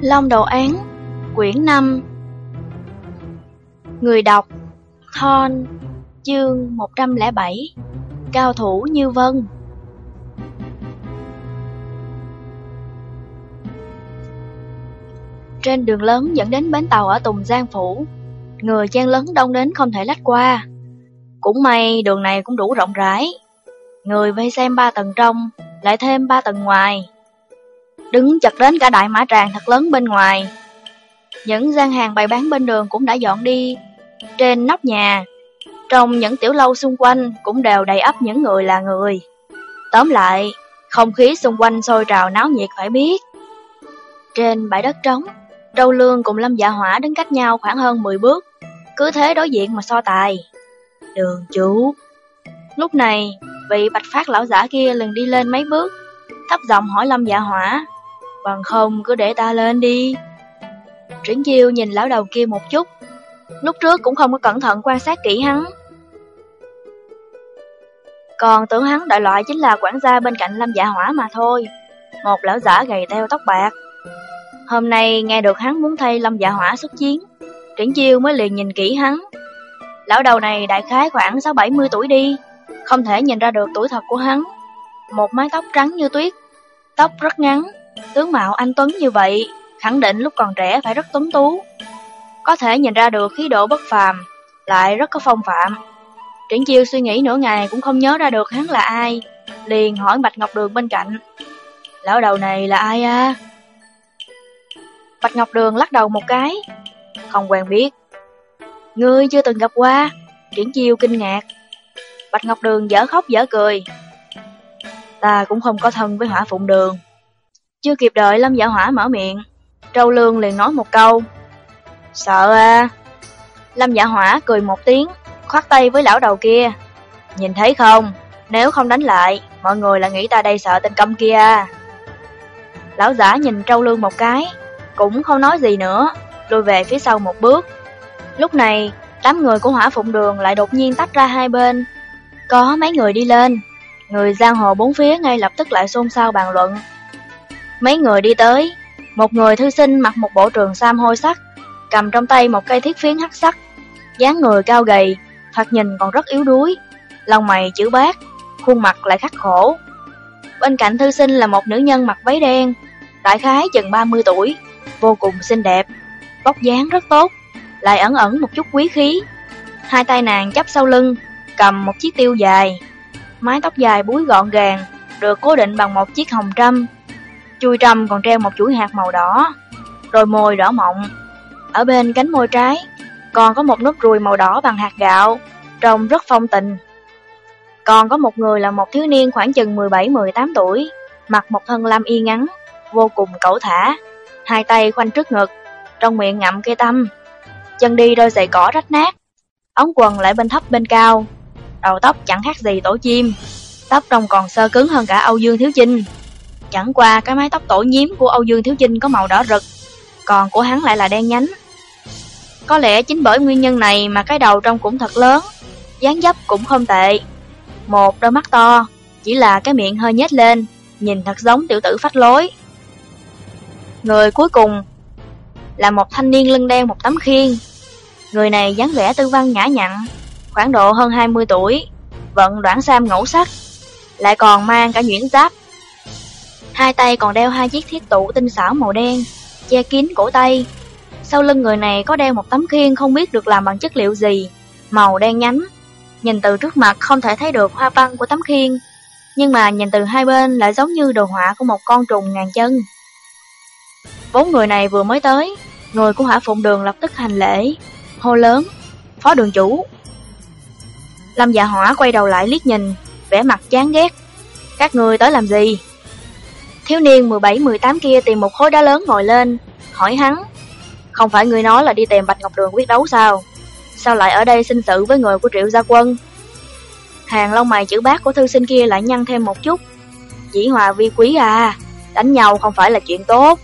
Long Đầu Án, Quyển 5 Người đọc, Thon, Chương 107 Cao thủ Như Vân. Trên đường lớn dẫn đến bến tàu ở Tùng Giang Phủ Người chen lớn đông đến không thể lách qua. Cũng may đường này cũng đủ rộng rãi, Người vây xem ba tầng trong, Lại thêm ba tầng ngoài đứng chật đến cả đại mã tràng thật lớn bên ngoài. Những gian hàng bày bán bên đường cũng đã dọn đi. Trên nóc nhà, trong những tiểu lâu xung quanh cũng đều đầy ắp những người là người. Tóm lại, không khí xung quanh sôi trào náo nhiệt phải biết. Trên bãi đất trống, Trâu Lương cùng Lâm Dạ Hỏa đứng cách nhau khoảng hơn 10 bước, cứ thế đối diện mà so tài. Đường chủ. Lúc này, vị bạch phát lão giả kia lần đi lên mấy bước, thấp giọng hỏi Lâm Dạ Hỏa. Bằng không cứ để ta lên đi. Triển chiêu nhìn lão đầu kia một chút. Lúc trước cũng không có cẩn thận quan sát kỹ hắn. Còn tưởng hắn đại loại chính là quản gia bên cạnh Lâm Dạ Hỏa mà thôi. Một lão giả gầy teo tóc bạc. Hôm nay nghe được hắn muốn thay Lâm Dạ Hỏa xuất chiến. Triển chiêu mới liền nhìn kỹ hắn. Lão đầu này đại khái khoảng 6-70 tuổi đi. Không thể nhìn ra được tuổi thật của hắn. Một mái tóc trắng như tuyết. Tóc rất ngắn, Tướng mạo anh Tuấn như vậy, khẳng định lúc còn trẻ phải rất tuấn tú. Có thể nhìn ra được khí độ bất phàm, lại rất có phong phạm. Triển chiêu suy nghĩ nửa ngày cũng không nhớ ra được hắn là ai, liền hỏi Bạch Ngọc Đường bên cạnh. Lão đầu này là ai à? Bạch Ngọc Đường lắc đầu một cái, không quen biết. Ngươi chưa từng gặp qua, triển chiêu kinh ngạc. Bạch Ngọc Đường dở khóc dở cười. Ta cũng không có thân với hỏa phụng đường. Chưa kịp đợi Lâm Dạ Hỏa mở miệng, Trâu Lương liền nói một câu. Sợ à? Lâm Dạ Hỏa cười một tiếng, khoát tay với lão đầu kia. Nhìn thấy không, nếu không đánh lại, mọi người là nghĩ ta đây sợ tên công kia à. Lão giả nhìn Trâu Lương một cái, cũng không nói gì nữa, lùi về phía sau một bước. Lúc này, đám người của hỏa phụng đường lại đột nhiên tách ra hai bên. Có mấy người đi lên, người giang hồ bốn phía ngay lập tức lại xôn xao bàn luận. Mấy người đi tới, một người thư sinh mặc một bộ trường sam hôi sắc, cầm trong tay một cây thiết phiến hắc sắc, dáng người cao gầy, thoạt nhìn còn rất yếu đuối, lòng mày chữ bát, khuôn mặt lại khắc khổ. Bên cạnh thư sinh là một nữ nhân mặc váy đen, đại khái chừng 30 tuổi, vô cùng xinh đẹp, vóc dáng rất tốt, lại ẩn ẩn một chút quý khí. Hai tay nàng chắp sau lưng, cầm một chiếc tiêu dài, mái tóc dài búi gọn gàng, được cố định bằng một chiếc hồng trâm Chui trầm còn treo một chuỗi hạt màu đỏ, rồi môi đỏ mọng. Ở bên cánh môi trái, còn có một nốt ruồi màu đỏ bằng hạt gạo, trông rất phong tình. Còn có một người là một thiếu niên khoảng chừng 17-18 tuổi, mặc một thân lam y ngắn, vô cùng cẩu thả, hai tay khoanh trước ngực, trong miệng ngậm cây tâm, chân đi đôi giày cỏ rách nát, ống quần lại bên thấp bên cao, đầu tóc chẳng khác gì tổ chim, tóc trông còn sơ cứng hơn cả Âu Dương Thiếu Chinh. Chẳng qua cái mái tóc tổ nhiếm của Âu Dương Thiếu Chinh có màu đỏ rực, còn của hắn lại là đen nhánh. Có lẽ chính bởi nguyên nhân này mà cái đầu trông cũng thật lớn, dáng dấp cũng không tệ. Một đôi mắt to, chỉ là cái miệng hơi nhếch lên, nhìn thật giống tiểu tử phách lối. Người cuối cùng là một thanh niên lưng đen một tấm khiên. Người này dáng vẻ tư văn nhã nhặn, khoảng độ hơn 20 tuổi, vận đoạn sam ngẫu sắc, lại còn mang cả nhuyễn giáp Hai tay còn đeo hai chiếc thiết tụ tinh xảo màu đen, che kín cổ tay. Sau lưng người này có đeo một tấm khiên không biết được làm bằng chất liệu gì, màu đen nhánh. Nhìn từ trước mặt không thể thấy được hoa văn của tấm khiên, nhưng mà nhìn từ hai bên lại giống như đồ họa của một con trùng ngàn chân. Bốn người này vừa mới tới, người của hỏa phụng đường lập tức hành lễ, hô lớn, phó đường chủ. Lâm dạ hỏa quay đầu lại liếc nhìn, vẻ mặt chán ghét. Các người tới làm gì? Thiếu niên 17-18 kia tìm một khối đá lớn ngồi lên, hỏi hắn. Không phải người nói là đi tìm Bạch Ngọc Đường quyết đấu sao? Sao lại ở đây sinh sự với người của Triệu Gia Quân? Hàng lông mày chữ bác của thư sinh kia lại nhăn thêm một chút. Chỉ hòa vi quý à, đánh nhau không phải là chuyện tốt.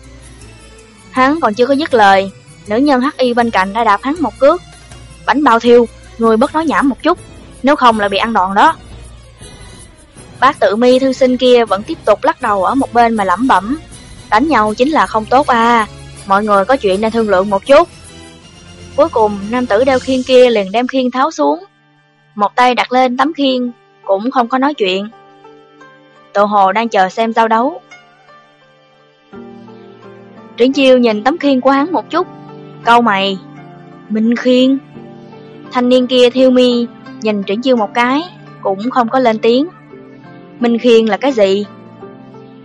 Hắn còn chưa có dứt lời, nữ nhân hắc y bên cạnh đã đạp hắn một cước. Bánh bao thiêu, người bất nói nhảm một chút, nếu không là bị ăn đòn đó. Bác tự mi thư sinh kia vẫn tiếp tục lắc đầu ở một bên mà lẩm bẩm. Đánh nhau chính là không tốt à, mọi người có chuyện nên thương lượng một chút. Cuối cùng, nam tử đeo khiên kia liền đem khiên tháo xuống. Một tay đặt lên tấm khiên, cũng không có nói chuyện. Tự hồ đang chờ xem giao đấu. Triển chiêu nhìn tấm khiên của hắn một chút, câu mày, Minh khiên. Thanh niên kia thiêu mi, nhìn triển chiêu một cái, cũng không có lên tiếng. Minh khiên là cái gì?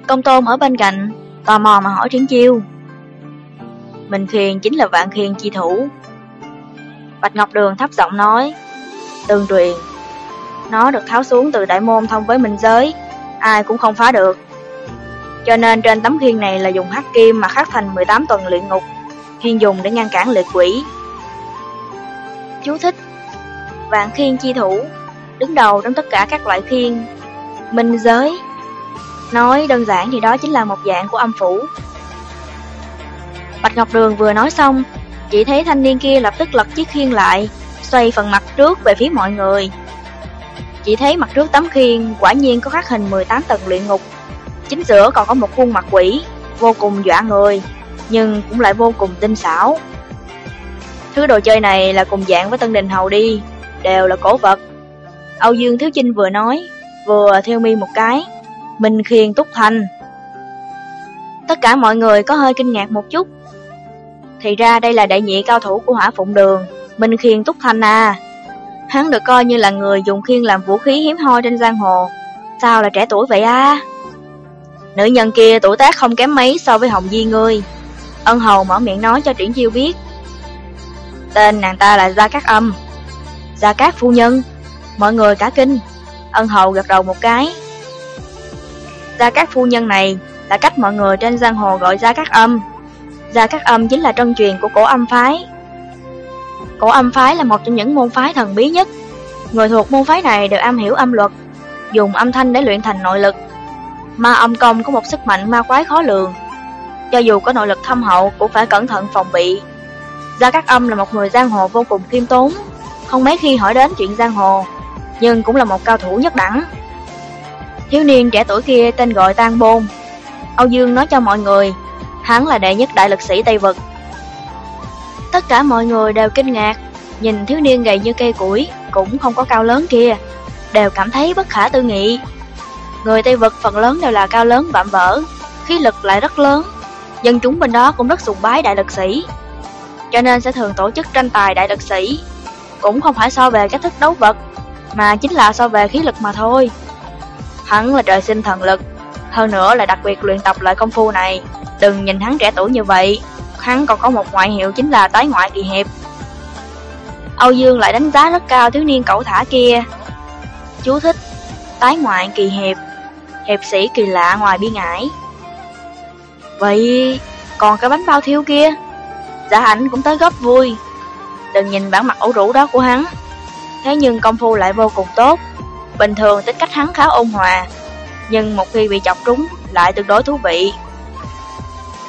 Công tôn ở bên cạnh, tò mò mà hỏi triển chiêu. Minh khiên chính là vạn khiên chi thủ. Bạch Ngọc Đường thấp giọng nói, tương truyền, nó được tháo xuống từ đại môn thông với minh giới, ai cũng không phá được. Cho nên trên tấm khiên này là dùng hắc kim mà khắc thành 18 tuần luyện ngục, khiên dùng để ngăn cản liệt quỷ. Chú thích Vạn khiên chi thủ, đứng đầu trong tất cả các loại khiên, minh giới. Nói đơn giản thì đó chính là một dạng của âm phủ. Bạch Ngọc Đường vừa nói xong, chỉ thấy thanh niên kia lập tức lật chiếc khiên lại, xoay phần mặt trước về phía mọi người. Chỉ thấy mặt trước tấm khiên quả nhiên có khắc hình 18 tầng luyện ngục. Chính giữa còn có một khuôn mặt quỷ, vô cùng dọa người, nhưng cũng lại vô cùng tinh xảo. Thứ đồ chơi này là cùng dạng với Tân Đình Hầu đi, đều là cổ vật. Âu Dương Thiếu Chinh vừa nói, vừa theo mi một cái, Minh Khiên Túc Thành. Tất cả mọi người có hơi kinh ngạc một chút. Thì ra đây là đại nhị cao thủ của hỏa phụng đường, Minh Khiên Túc Thành à. Hắn được coi như là người dùng khiên làm vũ khí hiếm hoi trên giang hồ. Sao là trẻ tuổi vậy à? Nữ nhân kia tuổi tác không kém mấy so với Hồng Di ngươi. Ân Hầu mở miệng nói cho Triển Chiêu biết. Tên nàng ta là Gia Cát Âm. Gia Cát Phu Nhân. Mọi người cả kinh. Ân Hầu gật đầu một cái. Gia Cát Phu Nhân này là cách mọi người trên giang hồ gọi Gia Cát Âm. Gia Cát Âm chính là trân truyền của cổ âm phái. Cổ âm phái là một trong những môn phái thần bí nhất. Người thuộc môn phái này đều am hiểu âm luật, dùng âm thanh để luyện thành nội lực. Ma âm công có một sức mạnh ma quái khó lường. Cho dù có nội lực thâm hậu cũng phải cẩn thận phòng bị. Gia Cát Âm là một người giang hồ vô cùng khiêm tốn, không mấy khi hỏi đến chuyện giang hồ, nhưng cũng là một cao thủ nhất đẳng. Thiếu niên trẻ tuổi kia tên gọi Tang Bôn. Âu Dương nói cho mọi người, hắn là đệ nhất đại lực sĩ Tây Vực. Tất cả mọi người đều kinh ngạc, nhìn thiếu niên gầy như cây củi, cũng không có cao lớn kia, đều cảm thấy bất khả tư nghị. Người Tây Vực phần lớn đều là cao lớn vạm vỡ, khí lực lại rất lớn, dân chúng bên đó cũng rất sùng bái đại lực sĩ. Cho nên sẽ thường tổ chức tranh tài đại lực sĩ, cũng không phải so về cách thức đấu vật, mà chính là so về khí lực mà thôi. Hắn là trời sinh thần lực, hơn nữa là đặc biệt luyện tập loại công phu này, đừng nhìn hắn trẻ tuổi như vậy, hắn còn có một ngoại hiệu chính là tái ngoại kỳ hiệp. Âu Dương lại đánh giá rất cao thiếu niên cẩu thả kia. Chú thích, tái ngoại kỳ hiệp, hiệp sĩ kỳ lạ ngoài bi ngải. Vậy, còn cái bánh bao thiêu kia? Dạ Giả ảnh cũng tới góp vui. Đừng nhìn bản mặt ủ rũ đó của hắn. Thế nhưng công phu lại vô cùng tốt. Bình thường tính cách hắn khá ôn hòa, nhưng một khi bị chọc trúng lại tương đối thú vị.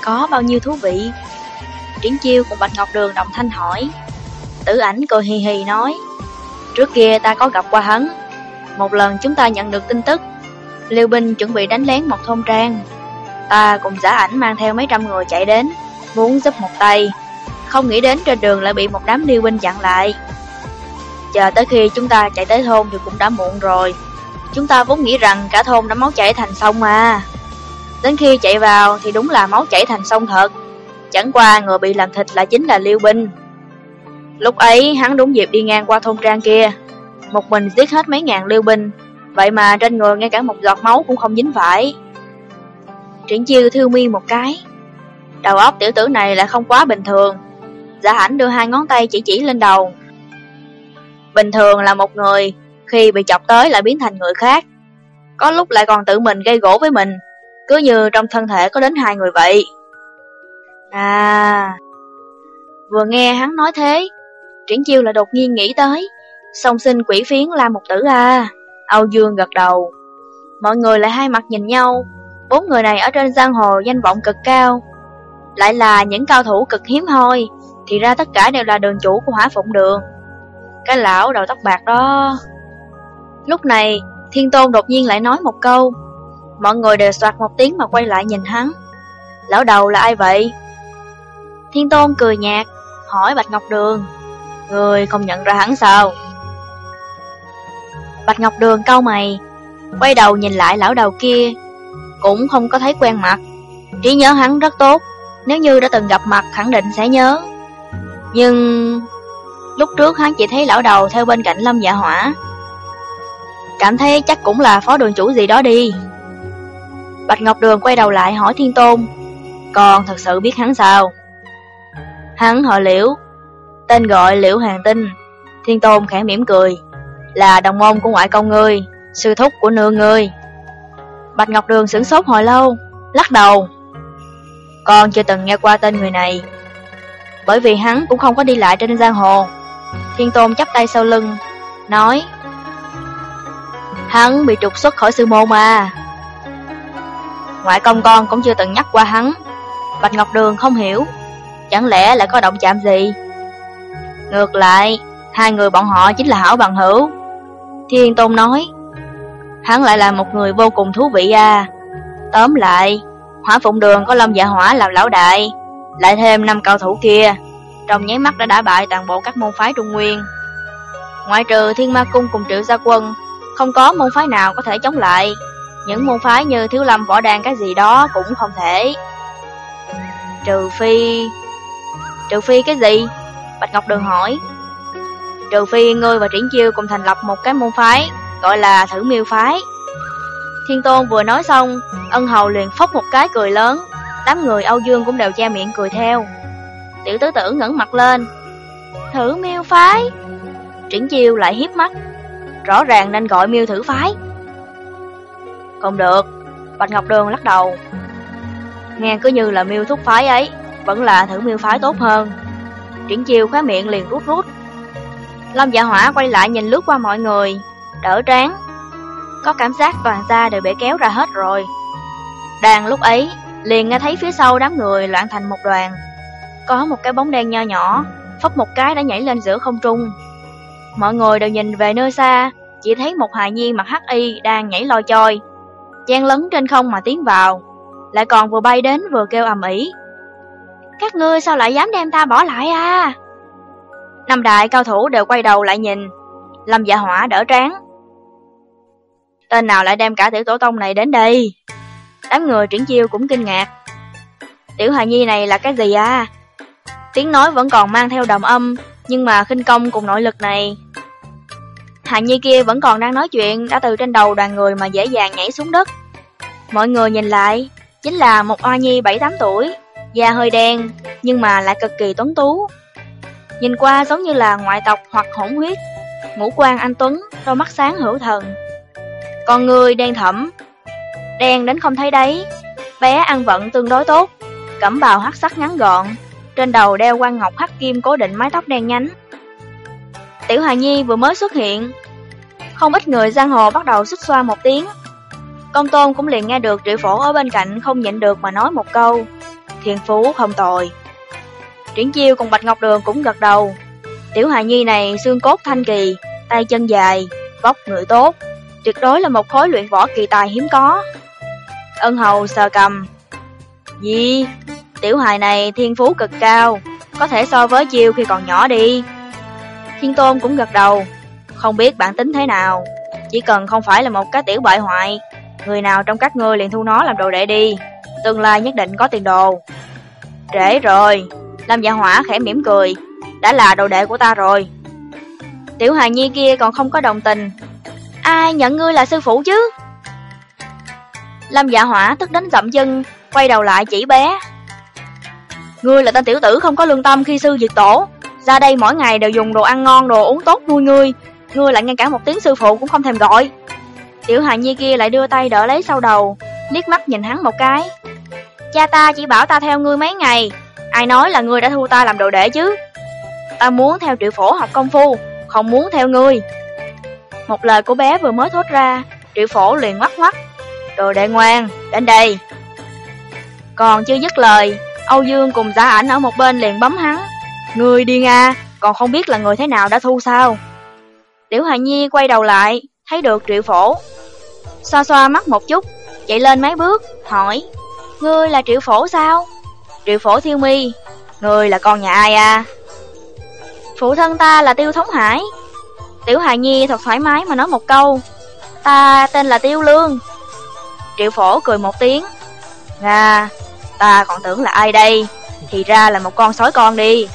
Có bao nhiêu thú vị? Triển chiêu cùng Bạch Ngọc Đường đồng thanh hỏi. Tử ảnh cười hì hì nói. Trước kia ta có gặp qua hắn. Một lần chúng ta nhận được tin tức. Liêu binh chuẩn bị đánh lén một thôn trang. Ta cùng giả ảnh mang theo mấy trăm người chạy đến, muốn giúp một tay. Không nghĩ đến trên đường lại bị một đám liêu binh chặn lại. Chờ tới khi chúng ta chạy tới thôn thì cũng đã muộn rồi. Chúng ta vốn nghĩ rằng cả thôn đã máu chảy thành sông mà. Đến khi chạy vào thì đúng là máu chảy thành sông thật. Chẳng qua người bị làm thịt là chính là Liêu Binh. Lúc ấy hắn đúng dịp đi ngang qua thôn trang kia, một mình giết hết mấy ngàn Liêu Binh, vậy mà trên người ngay cả một giọt máu cũng không dính phải. Triển chiêu thư mi một cái. Đầu óc tiểu tử này lại không quá bình thường. Giả hãnh đưa hai ngón tay chỉ chỉ lên đầu. Bình thường là một người, khi bị chọc tới lại biến thành người khác. Có lúc lại còn tự mình gây gỗ với mình, cứ như trong thân thể có đến hai người vậy. À... Vừa nghe hắn nói thế, Triển Chiêu lại đột nhiên nghĩ tới, song sinh quỷ phiến la một tử à. Âu Dương gật đầu. Mọi người lại hai mặt nhìn nhau, bốn người này ở trên giang hồ danh vọng cực cao. Lại là những cao thủ cực hiếm hoi, thì ra tất cả đều là đường chủ của hỏa phụng đường. Cái lão đầu tóc bạc đó... Lúc này, Thiên Tôn đột nhiên lại nói một câu. Mọi người đều soạt một tiếng mà quay lại nhìn hắn. Lão đầu là ai vậy? Thiên Tôn cười nhạt, hỏi Bạch Ngọc Đường, Người không nhận ra hắn sao? Bạch Ngọc Đường cau mày, quay đầu nhìn lại lão đầu kia, cũng không có thấy quen mặt. Trí nhớ hắn rất tốt, nếu như đã từng gặp mặt khẳng định sẽ nhớ. Nhưng lúc trước hắn chỉ thấy lão đầu theo bên cạnh Lâm Dạ Hỏa. Cảm thấy chắc cũng là phó đường chủ gì đó đi. Bạch Ngọc Đường quay đầu lại hỏi Thiên Tôn, còn thật sự biết hắn sao? Hắn họ Liễu, tên gọi Liễu Hàng Tinh. Thiên Tôn khẽ mỉm cười, là đồng môn của ngoại công ngươi, sư thúc của nương ngươi. Bạch Ngọc Đường sửng sốt hồi lâu, lắc đầu. Con chưa từng nghe qua tên người này, bởi vì hắn cũng không có đi lại trên giang hồ. Thiên Tôn chắp tay sau lưng, nói Hắn bị trục xuất khỏi sư môn mà. Ngoại công con cũng chưa từng nhắc qua hắn. Bạch Ngọc Đường không hiểu, chẳng lẽ lại có động chạm gì? Ngược lại, hai người bọn họ chính là hảo bằng hữu. Thiên Tôn nói, hắn lại là một người vô cùng thú vị à. Tóm lại, hỏa phụng đường có lâm dạ hỏa làm lão đại, lại thêm năm cao thủ kia, trong nháy mắt đã đả bại toàn bộ các môn phái Trung Nguyên. Ngoại trừ Thiên Ma Cung cùng Triệu Gia Quân, không có môn phái nào có thể chống lại. Những môn phái như Thiếu Lâm Võ Đàn cái gì đó cũng không thể. Trừ phi... Trừ phi cái gì? Bạch Ngọc Đường hỏi. Trừ phi ngươi và Triển Chiêu cùng thành lập một cái môn phái, gọi là thử miêu phái. Thiên Tôn vừa nói xong, ân hầu liền phốc một cái cười lớn, đám người Âu Dương cũng đều che miệng cười theo. Tiểu tứ tử ngẩng mặt lên, thử miêu phái. Triển Chiêu lại hiếp mắt, rõ ràng nên gọi miêu thử phái. Không được, Bạch Ngọc Đường lắc đầu. Nghe cứ như là miêu thúc phái ấy, vẫn là thử miêu phái tốt hơn. Triển Chiêu khóe miệng liền rút rút. Lâm Dạ Hỏa quay lại nhìn lướt qua mọi người, đỡ trán. Có cảm giác toàn da đều bị kéo ra hết rồi. Đang lúc ấy, liền nghe thấy phía sau đám người loạn thành một đoàn. Có một cái bóng đen nho nhỏ, phấp một cái đã nhảy lên giữa không trung. Mọi người đều nhìn về nơi xa, chỉ thấy một hài nhi mặc hắc y đang nhảy loi choi, chen lấn trên không mà tiến vào, lại còn vừa bay đến vừa kêu ầm ĩ. Các ngươi sao lại dám đem ta bỏ lại à? Năm đại cao thủ đều quay đầu lại nhìn, Lâm Dạ Hỏa đỡ trán. Tên nào lại đem cả tiểu tổ tông này đến đây? Đám người triển chiêu cũng kinh ngạc. Tiểu hài nhi này là cái gì à? Tiếng nói vẫn còn mang theo đồng âm, nhưng mà khinh công cùng nội lực này. Hạ nhi kia vẫn còn đang nói chuyện, đã từ trên đầu đoàn người mà dễ dàng nhảy xuống đất. Mọi người nhìn lại, chính là một oa nhi 7-8 tuổi, da hơi đen, nhưng mà lại cực kỳ tuấn tú. Nhìn qua giống như là ngoại tộc hoặc hỗn huyết, ngũ quan anh Tuấn, đôi mắt sáng hữu thần. Con người đen thẫm, đen đến không thấy đấy, bé ăn vận tương đối tốt, cẩm bào hắc sắc ngắn gọn, trên đầu đeo quan ngọc hắc kim cố định mái tóc đen nhánh. Tiểu Hà Nhi vừa mới xuất hiện, không ít người giang hồ bắt đầu xích xoa một tiếng. Công tôn cũng liền nghe được triệu phổ ở bên cạnh không nhịn được mà nói một câu, thiền phú không tồi. Triển chiêu cùng Bạch Ngọc Đường cũng gật đầu. Tiểu Hà nhi này xương cốt thanh kỳ, tay chân dài, vóc người tốt, tuyệt đối là một khối luyện võ kỳ tài hiếm có. Ân hầu sờ cầm. Gì? Tiểu hài này thiên phú cực cao, có thể so với chiêu khi còn nhỏ đi. Thiên tôn cũng gật đầu, không biết bản tính thế nào, chỉ cần không phải là một cái tiểu bại hoại, người nào trong các ngươi liền thu nó làm đồ đệ đi, tương lai nhất định có tiền đồ. Trễ rồi, Lâm Dạ Hỏa khẽ mỉm cười, đã là đồ đệ của ta rồi. Tiểu hài Nhi kia còn không có đồng tình. Ai nhận ngươi là sư phụ chứ? Lâm Dạ Hỏa tức đến dậm chân, quay đầu lại chỉ bé. Ngươi là tên tiểu tử không có lương tâm khi sư diệt tổ, ra đây mỗi ngày đều dùng đồ ăn ngon, đồ uống tốt nuôi ngươi, ngươi lại ngay cả một tiếng sư phụ cũng không thèm gọi. Tiểu hài Nhi kia lại đưa tay đỡ lấy sau đầu, liếc mắt nhìn hắn một cái. Cha ta chỉ bảo ta theo ngươi mấy ngày, Ai nói là ngươi đã thu ta làm đồ đệ chứ? Ta muốn theo triệu phổ học công phu, không muốn theo ngươi. Một lời của bé vừa mới thốt ra, triệu phổ liền ngoắc ngoắc. Đồ đệ ngoan, đến đây. Còn chưa dứt lời, Âu Dương cùng giả ảnh ở một bên liền bấm hắn. Người đi nga, còn không biết là người thế nào đã thu sao? Tiểu Hà Nhi quay đầu lại, thấy được triệu phổ. Xoa xoa mắt một chút, chạy lên mấy bước, hỏi. Ngươi là triệu phổ sao? Triệu phổ thiêu mi, Người là con nhà ai à? Phụ thân ta là Tiêu Thống Hải. Tiểu Hà Nhi thật thoải mái mà nói một câu. Ta tên là Tiêu Lương. Triệu phổ cười một tiếng. Nga, ta còn tưởng là ai đây? Thì ra là một con sói con đi.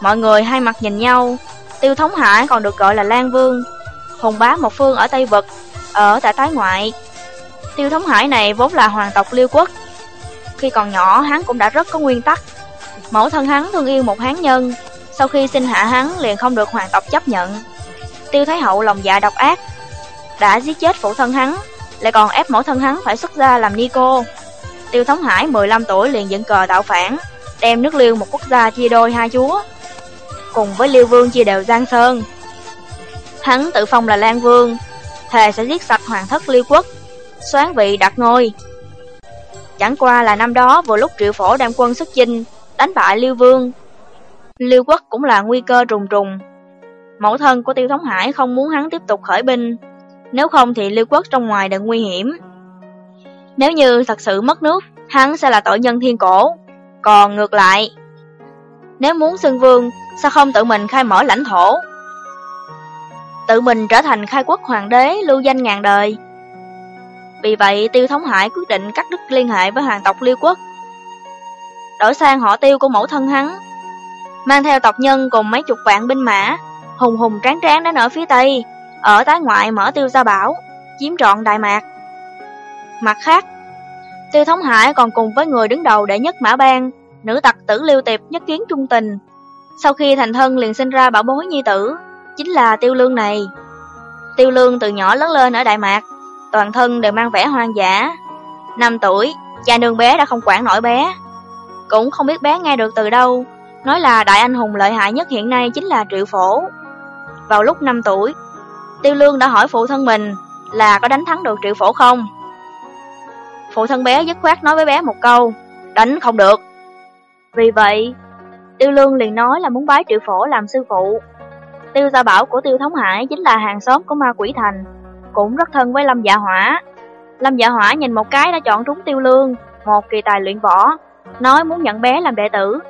Mọi người hai mặt nhìn nhau. Tiêu Thống Hải còn được gọi là Lan Vương. Hùng bá một phương ở Tây Vực, ở tại Tái Ngoại. Tiêu Thống Hải này vốn là hoàng tộc Liêu Quốc. Khi còn nhỏ hắn cũng đã rất có nguyên tắc. Mẫu thân hắn thương yêu một hán nhân, sau khi sinh hạ hắn liền không được hoàng tộc chấp nhận. Tiêu Thái Hậu lòng dạ độc ác, đã giết chết phụ thân hắn, lại còn ép mẫu thân hắn phải xuất gia làm ni cô. Tiêu Thống Hải 15 tuổi liền dẫn cờ tạo phản, đem nước Liêu một quốc gia chia đôi hai chúa, cùng với Liêu Vương chia đều Giang Sơn. Hắn tự phong là Lan Vương, thề sẽ giết sạch hoàng thất Liêu quốc, xoán vị đặt ngôi. Chẳng qua là năm đó vừa lúc Triệu Phổ đem quân xuất chinh, đánh bại Liêu Vương. Liêu quốc cũng là nguy cơ trùng trùng. Mẫu thân của Tiêu Thống Hải không muốn hắn tiếp tục khởi binh, nếu không thì Liêu quốc trong ngoài đều nguy hiểm. Nếu như thật sự mất nước, hắn sẽ là tội nhân thiên cổ. Còn ngược lại, nếu muốn xưng vương, sao không tự mình khai mở lãnh thổ? Tự mình trở thành khai quốc hoàng đế lưu danh ngàn đời. Vì vậy, Tiêu Thống Hải quyết định cắt đứt liên hệ với hoàng tộc Liêu Quốc. Đổi sang họ tiêu của mẫu thân hắn, mang theo tộc nhân cùng mấy chục vạn binh mã, hùng hùng tráng tráng đến ở phía Tây, ở tái ngoại mở tiêu gia bảo, chiếm trọn Đại Mạc. Mặt khác, Tiêu Thống Hải còn cùng với người đứng đầu đệ nhất Mã Bang, nữ tặc tử Liêu Tiệp nhất kiến trung tình. Sau khi thành thân liền sinh ra bảo bối nhi tử, chính là Tiêu Lương này. Tiêu Lương từ nhỏ lớn lên ở Đại Mạc, toàn thân đều mang vẻ hoang dã. Năm tuổi, cha nương bé đã không quản nổi bé. Cũng không biết bé nghe được từ đâu, nói là đại anh hùng lợi hại nhất hiện nay chính là Triệu Phổ. Vào lúc 5 tuổi, Tiêu Lương đã hỏi phụ thân mình là có đánh thắng được Triệu Phổ không? Phụ thân bé dứt khoát nói với bé một câu, đánh không được. Vì vậy, Tiêu Lương liền nói là muốn bái Triệu Phổ làm sư phụ. Tiêu Gia Bảo của Tiêu Thống Hải chính là hàng xóm của ma quỷ thành, cũng rất thân với Lâm Dạ Hỏa. Lâm Dạ Hỏa nhìn một cái đã chọn trúng Tiêu Lương, một kỳ tài luyện võ, nói muốn nhận bé làm đệ tử.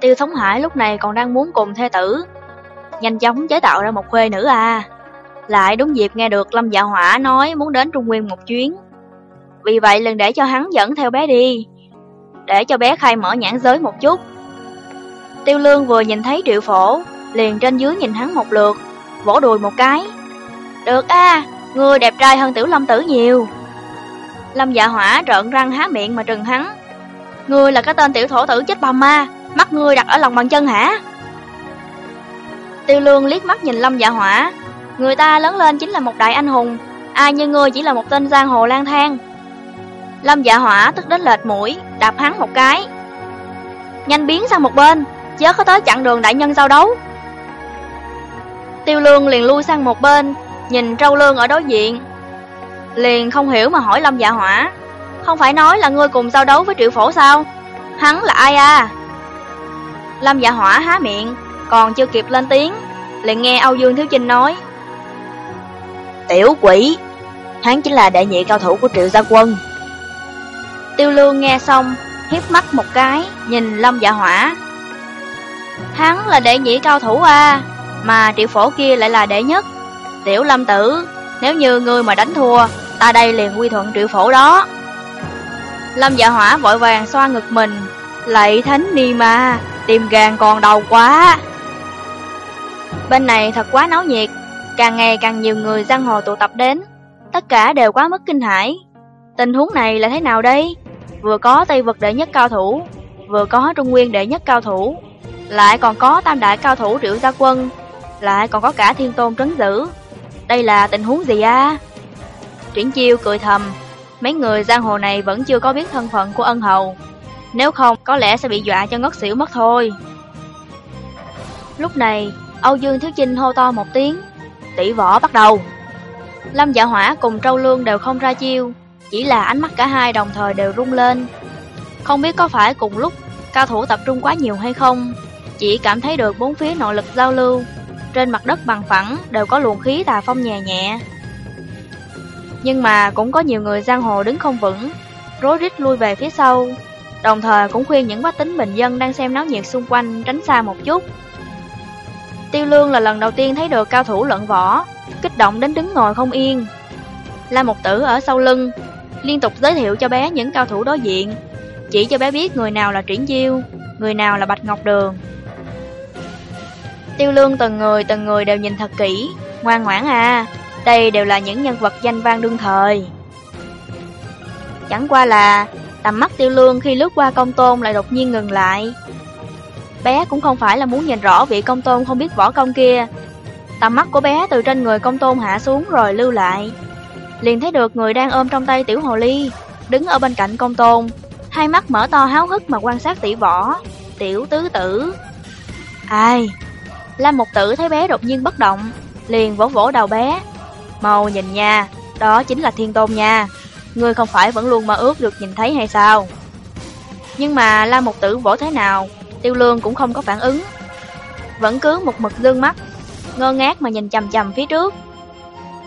Tiêu Thống Hải lúc này còn đang muốn cùng thê tử, nhanh chóng chế tạo ra một khuê nữ à. Lại đúng dịp nghe được Lâm Dạ Hỏa nói muốn đến Trung Nguyên một chuyến. Vì vậy liền để cho hắn dẫn theo bé đi, để cho bé khai mở nhãn giới một chút. Tiêu Lương vừa nhìn thấy Triệu Phổ, liền trên dưới nhìn hắn một lượt, vỗ đùi một cái. Được a, người đẹp trai hơn Tiểu Lâm Tử nhiều. Lâm Dạ Hỏa trợn răng há miệng mà trừng hắn. Ngươi là cái tên tiểu thổ tử chết bầm ma, mắt ngươi đặt ở lòng bàn chân hả? Tiêu Lương liếc mắt nhìn Lâm Dạ Hỏa, người ta lớn lên chính là một đại anh hùng, ai như ngươi chỉ là một tên giang hồ lang thang. Lâm Dạ Hỏa tức đến lệch mũi, đạp hắn một cái. Nhanh biến sang một bên, chớ có tới chặn đường đại nhân giao đấu. Tiêu Lương liền lui sang một bên, nhìn Trâu Lương ở đối diện. Liền không hiểu mà hỏi Lâm Dạ Hỏa, không phải nói là ngươi cùng giao đấu với Triệu Phổ sao? Hắn là ai à? Lâm Dạ Hỏa há miệng, còn chưa kịp lên tiếng, liền nghe Âu Dương Thiếu Chinh nói. Tiểu quỷ, hắn chính là đại nhị cao thủ của Triệu Gia Quân. Tiêu Lương nghe xong, hiếp mắt một cái, nhìn Lâm Dạ Hỏa. Hắn là đệ nhị cao thủ à, mà triệu phổ kia lại là đệ nhất. Tiểu Lâm Tử, nếu như ngươi mà đánh thua, ta đây liền quy thuận triệu phổ đó. Lâm Dạ Hỏa vội vàng xoa ngực mình, lạy thánh ni ma, tim gan còn đầu quá. Bên này thật quá náo nhiệt, càng ngày càng nhiều người giang hồ tụ tập đến, tất cả đều quá mức kinh hãi. Tình huống này là thế nào đây? Vừa có Tây vực đệ nhất cao thủ, vừa có Trung Nguyên đệ nhất cao thủ, lại còn có tam đại cao thủ triệu gia quân, lại còn có cả thiên tôn trấn giữ. Đây là tình huống gì à? Triển chiêu cười thầm, mấy người giang hồ này vẫn chưa có biết thân phận của ân hầu. Nếu không, có lẽ sẽ bị dọa cho ngất xỉu mất thôi. Lúc này, Âu Dương Thiếu Chinh hô to một tiếng, tỷ võ bắt đầu. Lâm Dạ Hỏa cùng Trâu Lương đều không ra chiêu, chỉ là ánh mắt cả hai đồng thời đều rung lên. Không biết có phải cùng lúc cao thủ tập trung quá nhiều hay không, chỉ cảm thấy được bốn phía nội lực giao lưu, trên mặt đất bằng phẳng đều có luồng khí tà phong nhẹ nhẹ. Nhưng mà cũng có nhiều người giang hồ đứng không vững, rối rít lui về phía sau. Đồng thời cũng khuyên những bách tính bình dân đang xem náo nhiệt xung quanh tránh xa một chút. Tiêu Lương là lần đầu tiên thấy được cao thủ luận võ, kích động đến đứng ngồi không yên. La Mục Tử ở sau lưng, liên tục giới thiệu cho bé những cao thủ đối diện, chỉ cho bé biết người nào là Triển Diêu, người nào là Bạch Ngọc Đường. Tiêu Lương từng người từng người đều nhìn thật kỹ, ngoan ngoãn à, đây đều là những nhân vật danh vang đương thời. Chẳng qua là tầm mắt Tiêu Lương khi lướt qua công tôn lại đột nhiên ngừng lại. Bé cũng không phải là muốn nhìn rõ vị công tôn không biết võ công kia. Tầm mắt của bé từ trên người công tôn hạ xuống rồi lưu lại. Liền thấy được người đang ôm trong tay tiểu hồ ly, đứng ở bên cạnh công tôn, hai mắt mở to háo hức mà quan sát tỷ võ, tiểu tứ tử. Ai? Lam một tử thấy bé đột nhiên bất động, liền vỗ vỗ đầu bé. Màu nhìn nha, đó chính là thiên tôn nha. Ngươi không phải vẫn luôn mơ ước được nhìn thấy hay sao? Nhưng mà Lam một tử vỗ thế nào, tiêu lương cũng không có phản ứng. Vẫn cứ một mực dương mắt, ngơ ngác mà nhìn chằm chằm phía trước.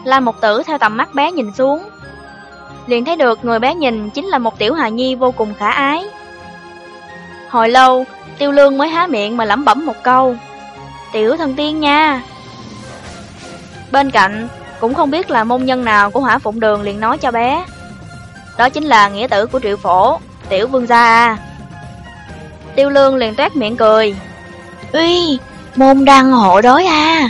Lam một tử theo tầm mắt bé nhìn xuống, liền thấy được người bé nhìn chính là một tiểu hài nhi vô cùng khả ái. Hồi lâu, tiêu lương mới há miệng mà lẩm bẩm một câu. Tiểu thần tiên nha. Bên cạnh, cũng không biết là môn nhân nào của hỏa phụng đường liền nói cho bé. Đó chính là nghĩa tử của triệu phổ, tiểu vương gia Tiêu lương liền toát miệng cười. Uy, môn đăng hộ đối à.